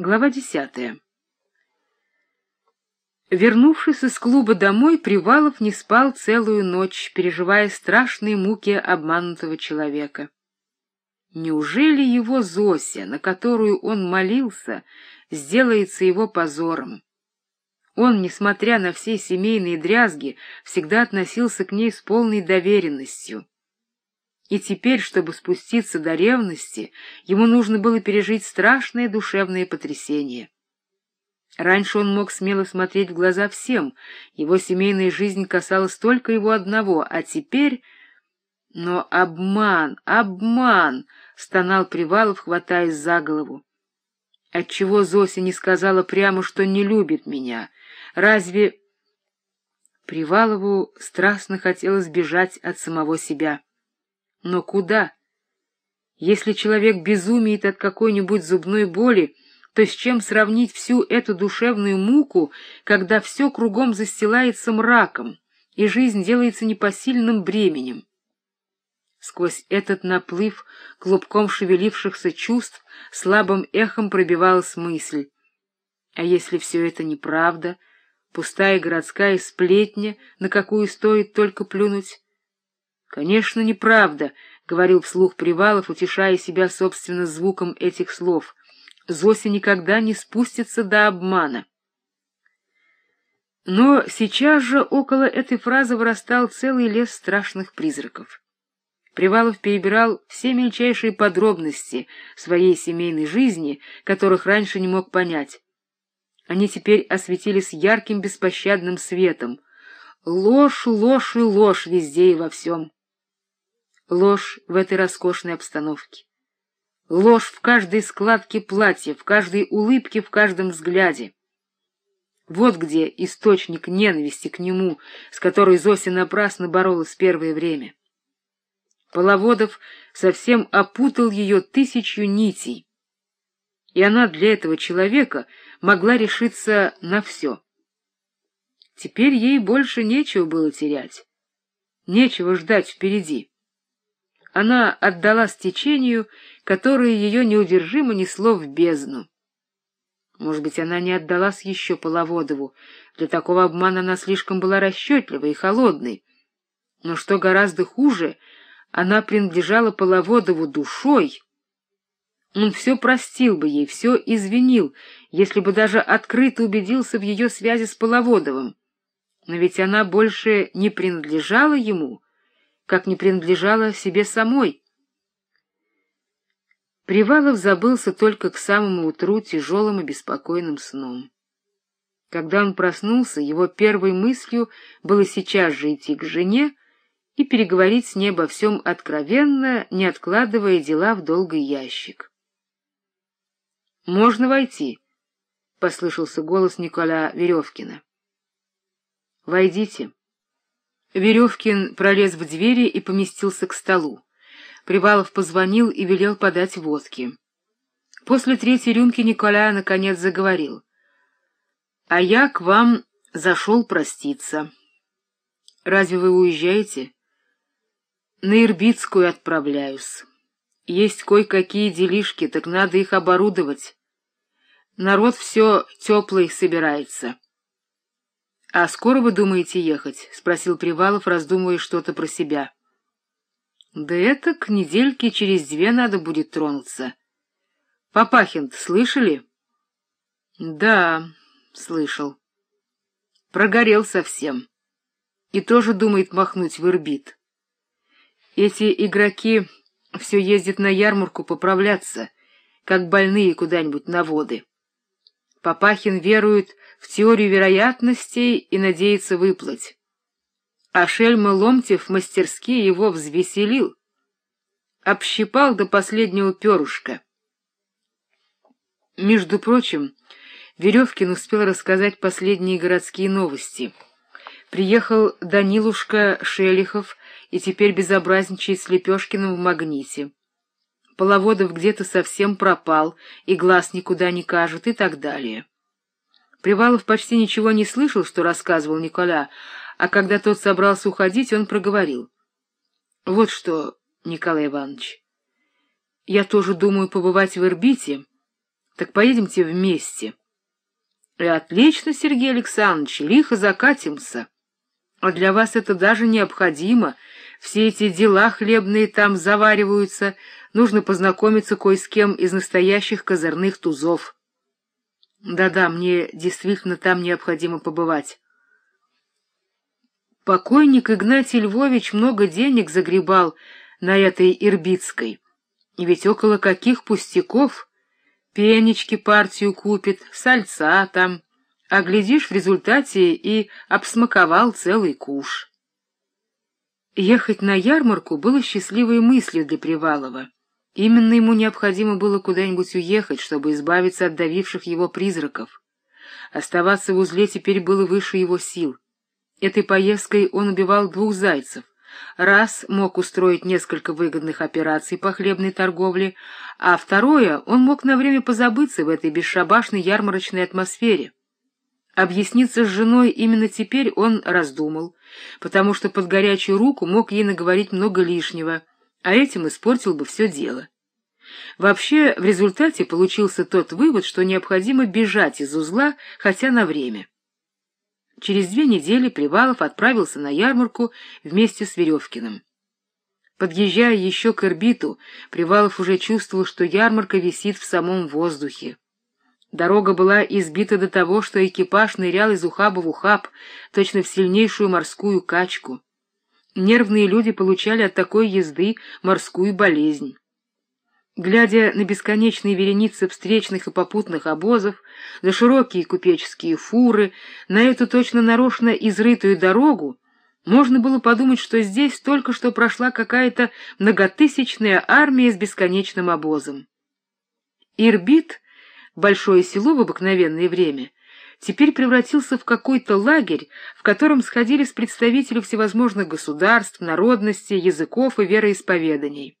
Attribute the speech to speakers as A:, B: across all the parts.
A: Глава десятая. Вернувшись из клуба домой, Привалов не спал целую ночь, переживая страшные муки обманутого человека. Неужели его Зося, на которую он молился, сделается его позором? Он, несмотря на все семейные дрязги, всегда относился к ней с полной доверенностью. И теперь, чтобы спуститься до ревности, ему нужно было пережить страшное душевное потрясение. Раньше он мог смело смотреть в глаза всем, его семейная жизнь касалась только его одного, а теперь... Но обман, обман! — стонал Привалов, хватаясь за голову. Отчего Зося не сказала прямо, что не любит меня? Разве... Привалову страстно хотелось бежать от самого себя. Но куда? Если человек безумеет от какой-нибудь зубной боли, то с чем сравнить всю эту душевную муку, когда все кругом застилается мраком, и жизнь делается непосильным бременем? Сквозь этот наплыв клубком шевелившихся чувств слабым эхом пробивалась мысль. А если все это неправда, пустая городская сплетня, на какую стоит только плюнуть? Конечно, неправда, — говорил вслух Привалов, утешая себя собственно звуком этих слов. Зося никогда не спустится до обмана. Но сейчас же около этой фразы вырастал целый лес страшных призраков. Привалов перебирал все мельчайшие подробности своей семейной жизни, которых раньше не мог понять. Они теперь осветились ярким беспощадным светом. Ложь, ложь и ложь везде и во всем. Ложь в этой роскошной обстановке. Ложь в каждой складке платья, в каждой улыбке, в каждом взгляде. Вот где источник ненависти к нему, с которой Зося напрасно боролась первое время. Половодов совсем опутал ее тысячу нитей, и она для этого человека могла решиться на все. Теперь ей больше нечего было терять, нечего ждать впереди. Она отдалась течению, которое ее неудержимо несло в бездну. Может быть, она не отдалась еще Половодову. Для такого обмана она слишком была расчетливой и холодной. Но что гораздо хуже, она принадлежала Половодову душой. Он все простил бы ей, все извинил, если бы даже открыто убедился в ее связи с Половодовым. Но ведь она больше не принадлежала ему — как не принадлежала себе самой. Привалов забылся только к самому утру тяжелым и беспокойным сном. Когда он проснулся, его первой мыслью было сейчас же идти к жене и переговорить с ней обо всем откровенно, не откладывая дела в долгий ящик. «Можно войти?» — послышался голос Николя Веревкина. «Войдите». Веревкин пролез в двери и поместился к столу. Привалов позвонил и велел подать водки. После третьей рюмки Николай наконец заговорил. — А я к вам зашел проститься. — Разве вы уезжаете? — На Ирбитскую отправляюсь. Есть кое-какие делишки, так надо их оборудовать. Народ все теплый собирается. —— А скоро вы думаете ехать? — спросил Привалов, раздумывая что-то про себя. — Да это к недельке через две надо будет тронуться. — Папахин, слышали? — Да, слышал. Прогорел совсем. И тоже думает махнуть в Ирбит. Эти игроки все ездят на ярмарку поправляться, как больные куда-нибудь на воды. Папахин верует в теорию вероятностей и надеется выплыть. А Шельма Ломтев мастерски его взвеселил, общипал до последнего перышка. Между прочим, Веревкин успел рассказать последние городские новости. Приехал Данилушка Шелихов и теперь безобразничает с Лепешкиным в «Магните». Половодов где-то совсем пропал, и глаз никуда не кажет, и так далее. Привалов почти ничего не слышал, что рассказывал Николя, а когда тот собрался уходить, он проговорил. — Вот что, Николай Иванович, я тоже думаю побывать в Ирбите. Так поедемте вместе. И отлично, Сергей Александрович, лихо закатимся. А для вас это даже необходимо. Все эти дела хлебные там завариваются. Нужно познакомиться кое с кем из настоящих козырных тузов. Да-да, мне действительно там необходимо побывать. Покойник Игнатий Львович много денег загребал на этой Ирбитской. И ведь около каких пустяков пенечки партию купит, сальца там, а глядишь в результате и обсмаковал целый куш. Ехать на ярмарку было счастливой мыслью для Привалова. Именно ему необходимо было куда-нибудь уехать, чтобы избавиться от давивших его призраков. Оставаться в узле теперь было выше его сил. Этой поездкой он убивал двух зайцев. Раз мог устроить несколько выгодных операций по хлебной торговле, а второе он мог на время позабыться в этой бесшабашной ярмарочной атмосфере. Объясниться с женой именно теперь он раздумал, потому что под горячую руку мог ей наговорить много лишнего, а этим испортил бы все дело. Вообще, в результате получился тот вывод, что необходимо бежать из узла, хотя на время. Через две недели Привалов отправился на ярмарку вместе с Веревкиным. Подъезжая еще к Ирбиту, Привалов уже чувствовал, что ярмарка висит в самом воздухе. Дорога была избита до того, что экипаж нырял из ухаба в ухаб, точно в сильнейшую морскую качку. Нервные люди получали от такой езды морскую болезнь. Глядя на бесконечные вереницы встречных и попутных обозов, на широкие купеческие фуры, на эту точно нарочно изрытую дорогу, можно было подумать, что здесь только что прошла какая-то многотысячная армия с бесконечным обозом. Ирбит — большое село в обыкновенное время, теперь превратился в какой-то лагерь, в котором сходились представители всевозможных государств, народностей, языков и вероисповеданий.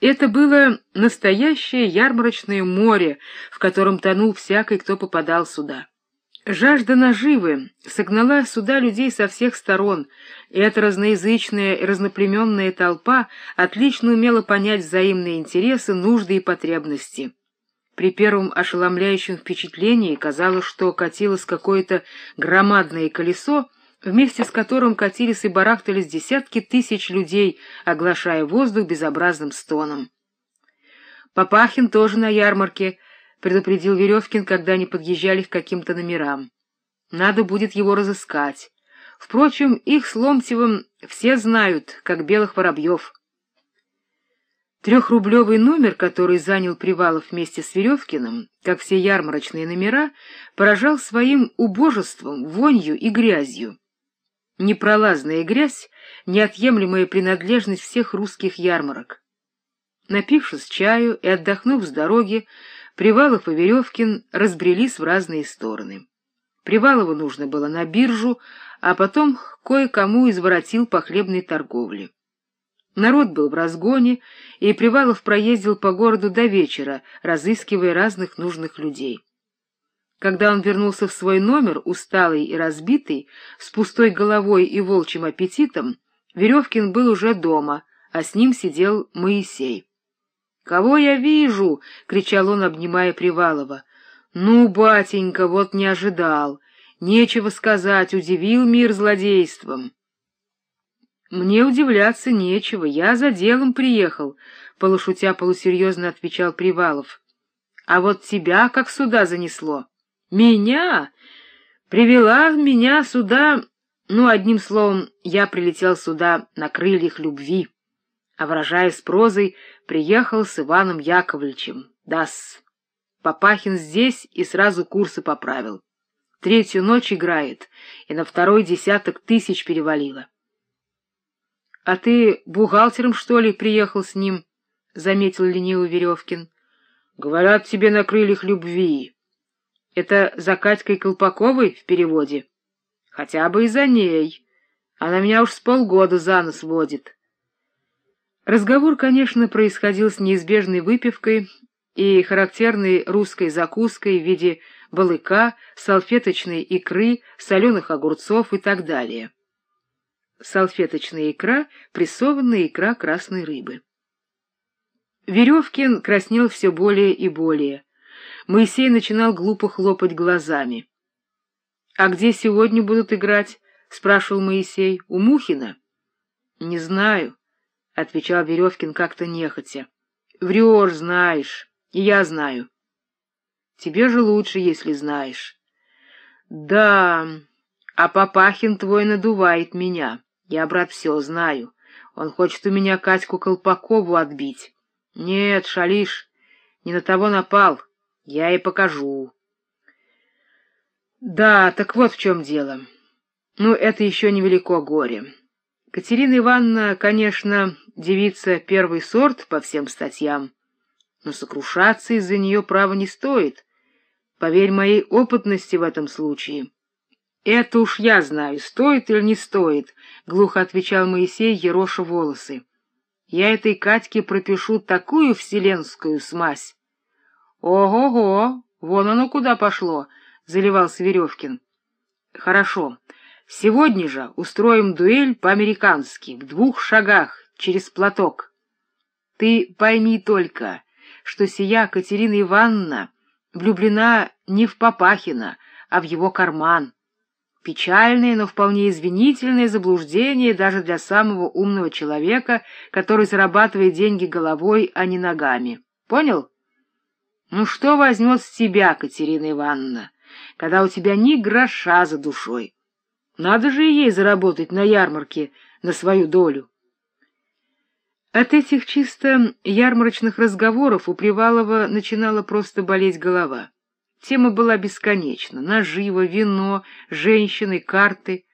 A: Это было настоящее ярмарочное море, в котором тонул всякий, кто попадал сюда. Жажда наживы согнала сюда людей со всех сторон, и эта разноязычная и разноплеменная толпа отлично умела понять взаимные интересы, нужды и потребности. При первом ошеломляющем впечатлении казалось, что катилось какое-то громадное колесо, вместе с которым катились и барахтались десятки тысяч людей, оглашая воздух безобразным стоном. Папахин тоже на ярмарке, предупредил Веревкин, когда они подъезжали к каким-то номерам. Надо будет его разыскать. Впрочем, их с Ломтевым все знают, как белых воробьев. Трехрублевый номер, который занял Привалов вместе с Веревкиным, как все ярмарочные номера, поражал своим убожеством, вонью и грязью. Непролазная грязь — неотъемлемая принадлежность всех русских ярмарок. Напившись чаю и отдохнув с дороги, Привалов и Веревкин разбрелись в разные стороны. Привалову нужно было на биржу, а потом кое-кому изворотил по хлебной торговле. Народ был в разгоне, и Привалов проездил по городу до вечера, разыскивая разных нужных людей. Когда он вернулся в свой номер, усталый и разбитый, с пустой головой и волчьим аппетитом, Веревкин был уже дома, а с ним сидел Моисей. — Кого я вижу? — кричал он, обнимая Привалова. — Ну, батенька, вот не ожидал. Нечего сказать, удивил мир злодейством. Мне удивляться нечего, я за делом приехал, полушутя полусерьезно отвечал Привалов. А вот тебя как сюда занесло? Меня? Привела меня сюда, ну, одним словом, я прилетел сюда на крыльях любви. А выражаясь прозой, приехал с Иваном Яковлевичем. Дас. Папахин здесь и сразу курсы поправил. Третью ночь играет, и на второй десяток тысяч перевалило. — А ты бухгалтером, что ли, приехал с ним? — заметил ленивый Веревкин. — Говорят, тебе на крыльях любви. Это за Катькой Колпаковой в переводе? Хотя бы и за ней. Она меня уж с полгода за нос водит. Разговор, конечно, происходил с неизбежной выпивкой и характерной русской закуской в виде балыка, салфеточной икры, соленых огурцов и так далее салфеточная икра, прессованная икра красной рыбы. Веревкин краснел все более и более. Моисей начинал глупо хлопать глазами. — А где сегодня будут играть? — спрашивал Моисей. — У Мухина? — Не знаю, — отвечал Веревкин как-то нехотя. — Врешь, знаешь, и я знаю. — Тебе же лучше, если знаешь. — Да, а Папахин твой надувает меня. Я, брат, все знаю. Он хочет у меня Катьку Колпакову отбить. Нет, шалиш, не на того напал. Я и покажу. Да, так вот в чем дело. Ну, это еще невелико горе. Катерина Ивановна, конечно, девица первый сорт по всем статьям, но сокрушаться из-за нее права не стоит. Поверь моей опытности в этом случае. — Это уж я знаю, стоит или не стоит, — глухо отвечал Моисей, ероша волосы. — Я этой Катьке пропишу такую вселенскую смазь. — Ого-го, вон оно куда пошло, — заливался Веревкин. — Хорошо, сегодня же устроим дуэль по-американски, в двух шагах, через платок. Ты пойми только, что сия Катерина Ивановна влюблена не в Папахина, а в его карман. Печальное, но вполне извинительное заблуждение даже для самого умного человека, который зарабатывает деньги головой, а не ногами. Понял? Ну что возьмет с тебя, Катерина Ивановна, когда у тебя ни гроша за душой? Надо же ей заработать на ярмарке на свою долю. От этих чисто ярмарочных разговоров у Привалова начинала просто болеть голова. Тема была бесконечна. Наживо, вино, женщины, карты.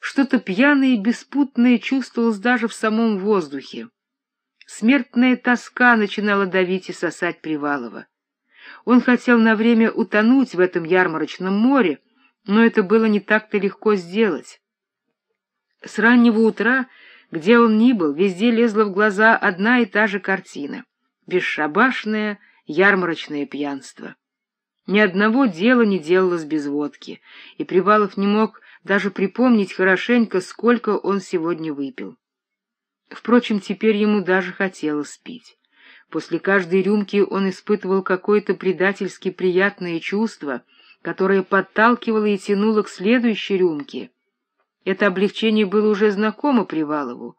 A: Что-то пьяное и беспутное чувствовалось даже в самом воздухе. Смертная тоска начинала давить и сосать Привалова. Он хотел на время утонуть в этом ярмарочном море, но это было не так-то легко сделать. С раннего утра, где он ни был, везде лезла в глаза одна и та же картина — бесшабашное ярмарочное пьянство. Ни одного дела не делалось без водки, и Привалов не мог даже припомнить хорошенько, сколько он сегодня выпил. Впрочем, теперь ему даже хотелось пить. После каждой рюмки он испытывал какое-то предательски приятное чувство, которое подталкивало и тянуло к следующей рюмке. Это облегчение было уже знакомо Привалову.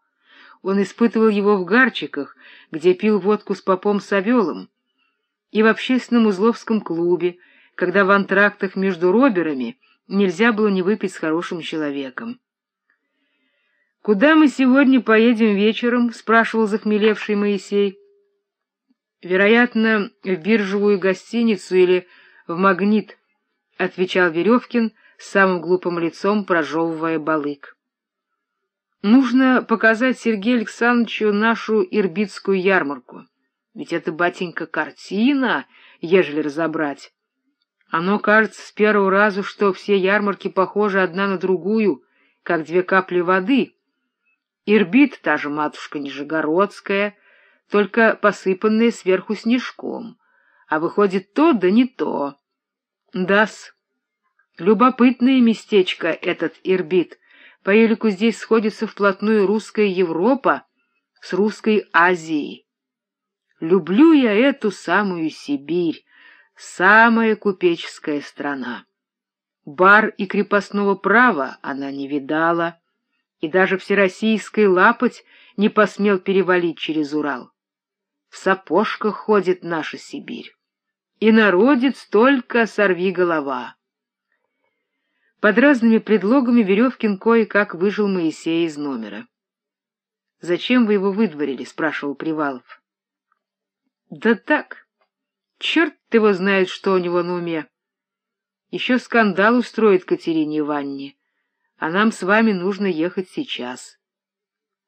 A: Он испытывал его в Гарчиках, где пил водку с попом Савелом, и в общественном узловском клубе, когда в антрактах между роберами нельзя было не выпить с хорошим человеком. — Куда мы сегодня поедем вечером? — спрашивал захмелевший Моисей. — Вероятно, в биржевую гостиницу или в магнит, — отвечал Веревкин самым глупым лицом, прожевывая балык. — Нужно показать Сергею Александровичу нашу ирбитскую ярмарку. Ведь это, батенька, картина, ежели разобрать. Оно кажется с первого раза, что все ярмарки похожи одна на другую, как две капли воды. Ирбит та же матушка Нижегородская, только посыпанная сверху снежком, а выходит то да не то. Дас. Любопытное местечко этот Ирбит. По елику здесь сходится вплотную русская Европа с русской Азией. Люблю я эту самую Сибирь, самая купеческая страна. Бар и крепостного права она не видала, и даже всероссийской лапоть не посмел перевалить через Урал. В сапожках ходит наша Сибирь, и народец только сорви голова. Под разными предлогами Веревкин кое-как выжил Моисея из номера. — Зачем вы его выдворили? — спрашивал Привалов. Да так, черт его знает, что у него на уме. Еще скандал устроит Катерине Ивановне, а нам с вами нужно ехать сейчас.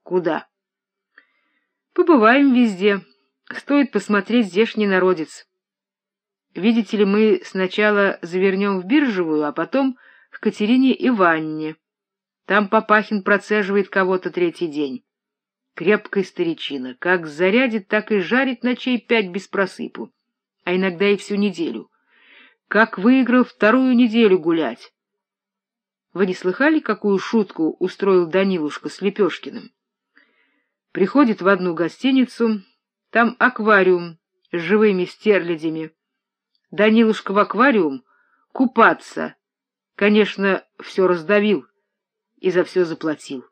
A: Куда? Побываем везде. Стоит посмотреть здешний народец. Видите ли, мы сначала завернем в Биржевую, а потом к Катерине Ивановне. Там Папахин процеживает кого-то третий день. Крепкая старичина, как зарядит, так и жарит ночей пять без просыпу, а иногда и всю неделю. Как выиграл вторую неделю гулять. Вы не слыхали, какую шутку устроил Данилушка с Лепешкиным? Приходит в одну гостиницу, там аквариум с живыми стерлядями. Данилушка в аквариум купаться. Конечно, все раздавил и за все заплатил.